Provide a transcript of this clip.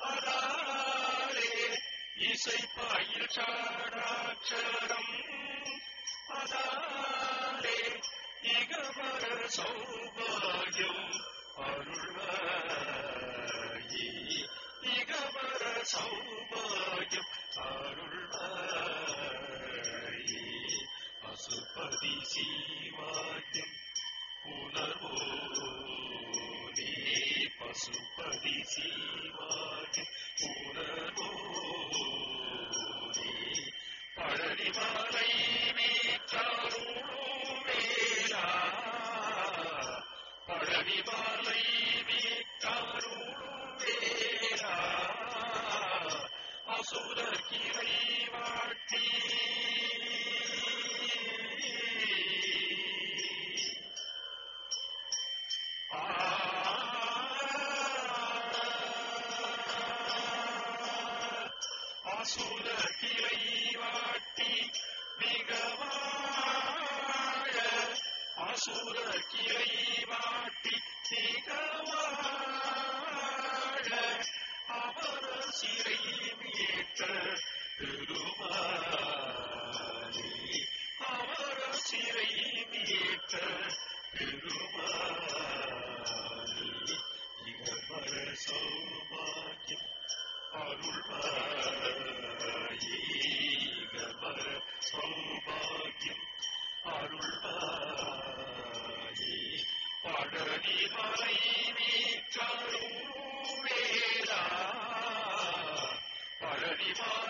அதாரே இசை பாய சாராட்சரம். அதாரே இகவர சௌபாகியம் அருள்வாயி. இகமர சௌபாகியம் அருள்வாயி. பசுபதி சீவாக்கியம் புனர்வோனே பசுபதி சீவா بي طرحي تروتے گا اسور کی دیو اٹھی اسور அசுர கிளை வாட்டி மிகவாழ 一米长竹篱笆，把这地方。